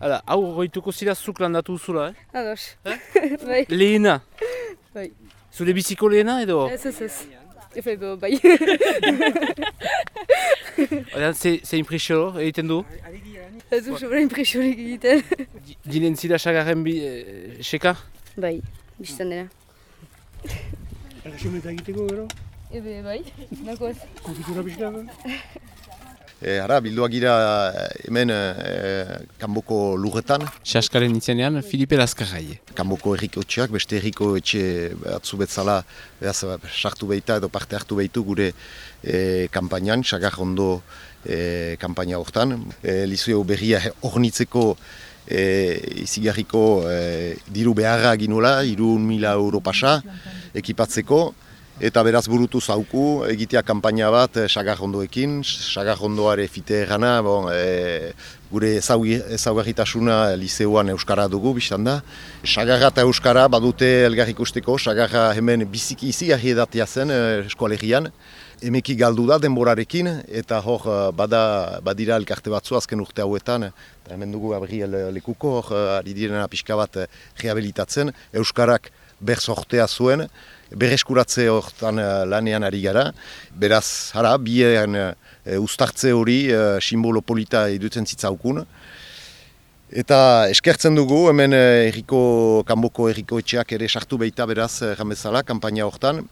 Hala, hau goituko zira zuk landatu zula, eh? Ados. bai. Lehena? Bai. Zure biziko lehena edo? Ez, ez, ez. Efe, bo, bai. Oda, ze, ze impresio egiten du? Ez du sobra impresionik egiten. Dinen zira sagarren bi, eh, seka? bai, biztan dena. Erresumeta egiteko gero, Ebe, bai. Nakoaz. konfitura da. E, ara, bilduak gira hemen e, kanboko lurretan, Saskaren itzenean, Filipe Lazkarrai. kanboko erriko etxeak, beste erriko etxe batzu betzala, beraz, sartu baita edo parte hartu baitu gure e, kampainan, sagar ondo e, kampaina hortan. E, Lizeo berria ornitzeko e, izigarriko e, diru beharra ginula, irun mila euro pasa, ekipatzeko, Eta beraz burutu zauku, egitea kanpaina bat eh, sagarrondoekin, sagarrondoare fite gana, bon, e, gure ezaugarritasuna liceoan Euskara dugu, biztan da. Sagarra eta Euskara badute elgar ikusteko, sagarra hemen biziki izi edatia zen e, eskualegian. Emeki galdu da denborarekin, eta hor eh, bada, badira elkarte batzu azken urte hauetan, eta hemen dugu Gabriel Lekuko, hor eh, ari direna pixka bat eh, rehabilitatzen, Euskarak berzortea zuen, berreskuratze hortan eh, lanean ari gara. Beraz, hara, bien e, ustartze hori e, simbolo polita idutzen zitzaukun. Eta eskertzen dugu, hemen eh, erriko, kanboko erriko etxeak ere sartu behita beraz, jamezala, kampaina hortan.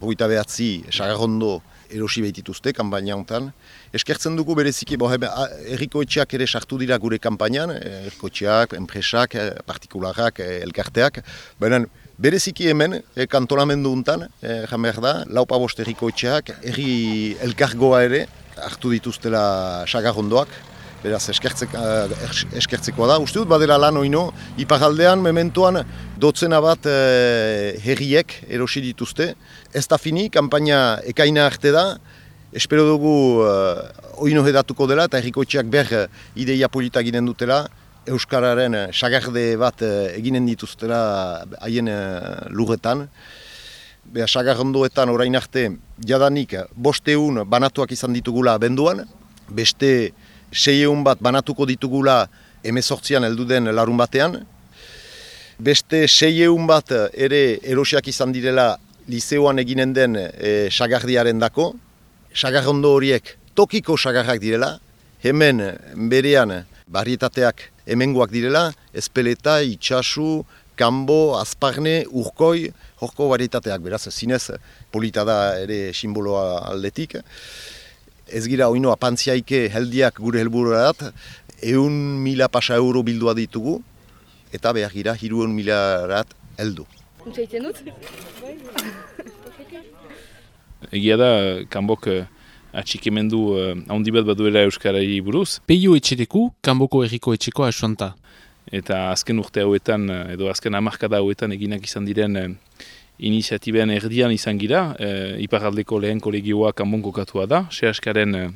Hogeita behatzi, sagarrondo erosi behitituzte, kampaina hortan. Eskertzen dugu bereziki, bo, hebe, a- erriko etxeak ere sartu dira gure kampainan, eh, erriko etxeak, enpresak, eh, partikularrak, eh, elkarteak. Baina bereziki hemen, eh, kantolamendu untan, eh, jamer da, laupa bost erriko etxeak, erri elkargoa ere, hartu dituztela sagarrondoak, Beraz, eskertzek, es- eskertzekoa da. Uste dut, badela lan oino, iparaldean, mementoan, dotzena bat eh, herriek erosi dituzte. Ez da fini, kanpaina ekaina arte da. Espero dugu uh, oino hedatuko dela eta herrikoetxeak ber ideia polita ginen dutela. Euskararen eh, sagarde bat eh, eginen dituztela haien eh, lurretan. Beha, sagarrondoetan orain arte, jadanik bosteun banatuak izan ditugula benduan, beste seieun bat banatuko ditugula emezortzian heldu den larun batean, beste seieun bat ere erosiak izan direla liceoan eginen den e, sagardiaren dako, sagarrondo horiek tokiko sagarrak direla, hemen berean barrietateak hemengoak direla, espeleta, itxasu, kanbo, azparne, urkoi, horko varietateak, beraz, zinez polita da ere simboloa aldetik. Ez gira oino apantziaike heldiak gure helbururat, eun mila pasa euro bildua ditugu, eta behar gira hirueun milarat heldu. Untsa dut? Egia da, kanbok uh, atxikimendu uh, handi bat baduela Euskarari buruz, Peio etxereku, kanboko erriko etxeko asuanta. eta azken urte hauetan, eh, edo azken hamarkada hauetan eginak izan diren uh, iniziatiben erdian izan gira, uh, iparaldeko lehen kolegioa kanbon kokatua da, sehaskaren uh,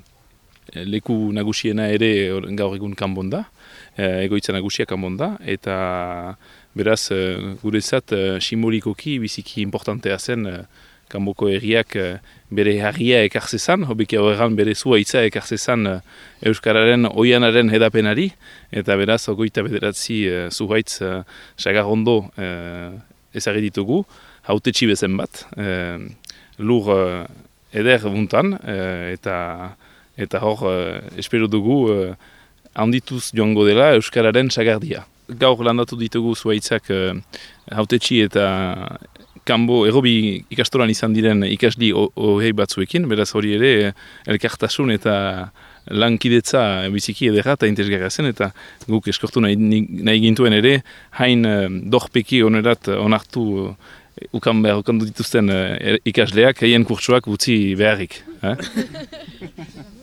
leku nagusiena ere gaur egun kanbon da, uh, egoitza nagusia kanbon da, eta beraz uh, guretzat uh, simbolikoki biziki importantea zen uh, kanboko herriak eh, bere harria ekartzezan, hobeki horregan bere zua itza ekartzezan uh, Euskararen oianaren hedapenari, eta beraz, ogoita bederatzi uh, zuhaitz uh, sagarrondo uh, ezagri ditugu, hautetxi bezen bat, uh, lur uh, eder buntan, uh, eta, eta hor, espero dugu, uh, handituz joango dela Euskararen sagardia. Gaur landatu ditugu zuhaitzak uh, hautetxi eta kanbo errobi ikastoran izan diren ikasli ohei batzuekin, beraz hori ere elkartasun eta lankidetza biziki edera eta interesgarria zen, eta guk eskortu nahi, nahi gintuen ere, hain dorpeki onerat onartu eh, ukan behar ukan dituzten eh, ikasleak, haien kurtsuak utzi beharrik. Eh?